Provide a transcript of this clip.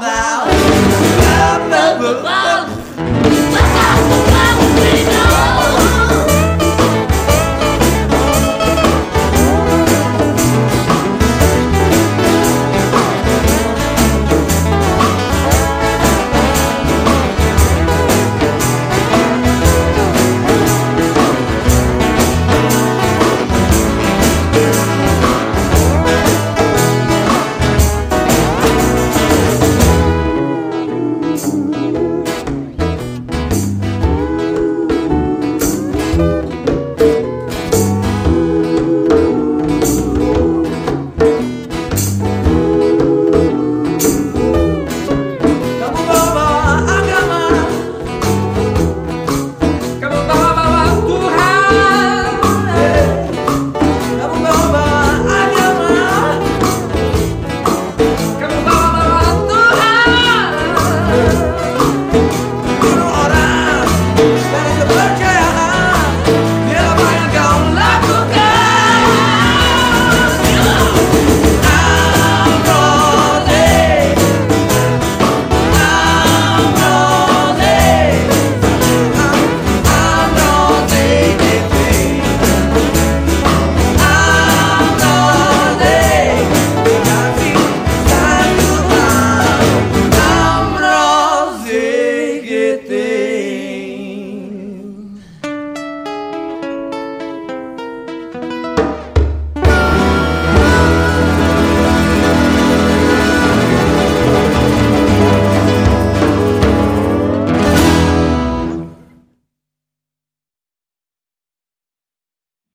About.